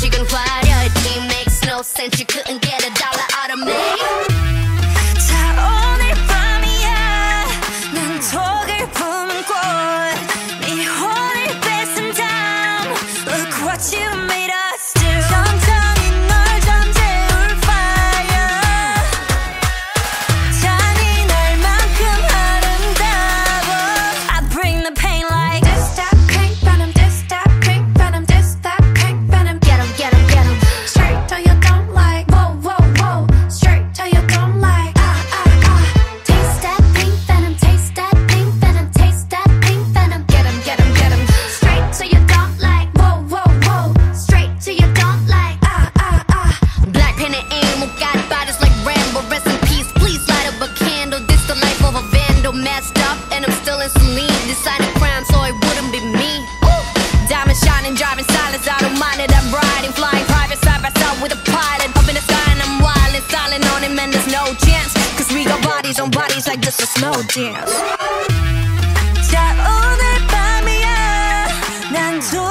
she can fly. Yeah, it makes no sense. You couldn't just a slow dance. 자 오늘 밤이야. 난도